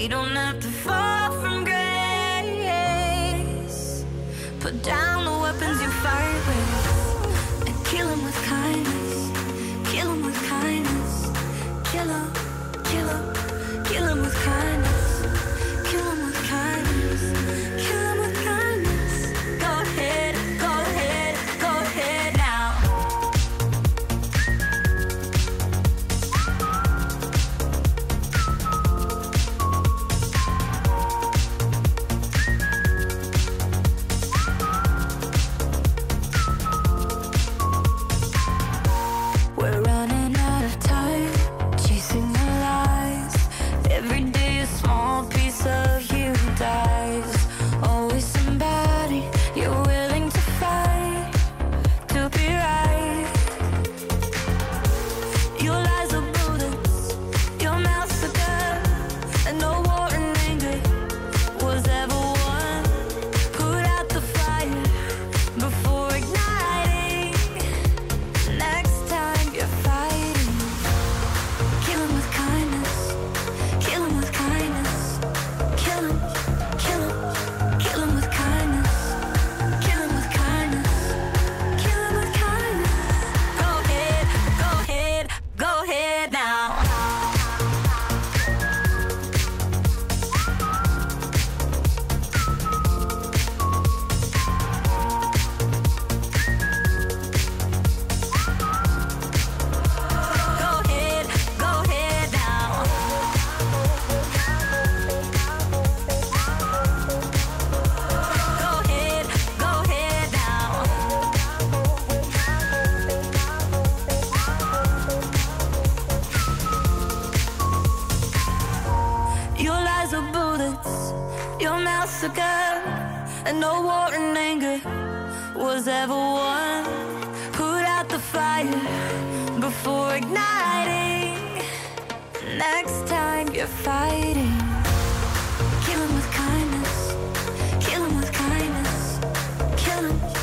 We don't have to fall from grace. Put down the weapons you fight with. us again And no war and anger was ever won. Put out the fire before igniting. Next time you're fighting Kill him with kindness Kill him with kindness Kill him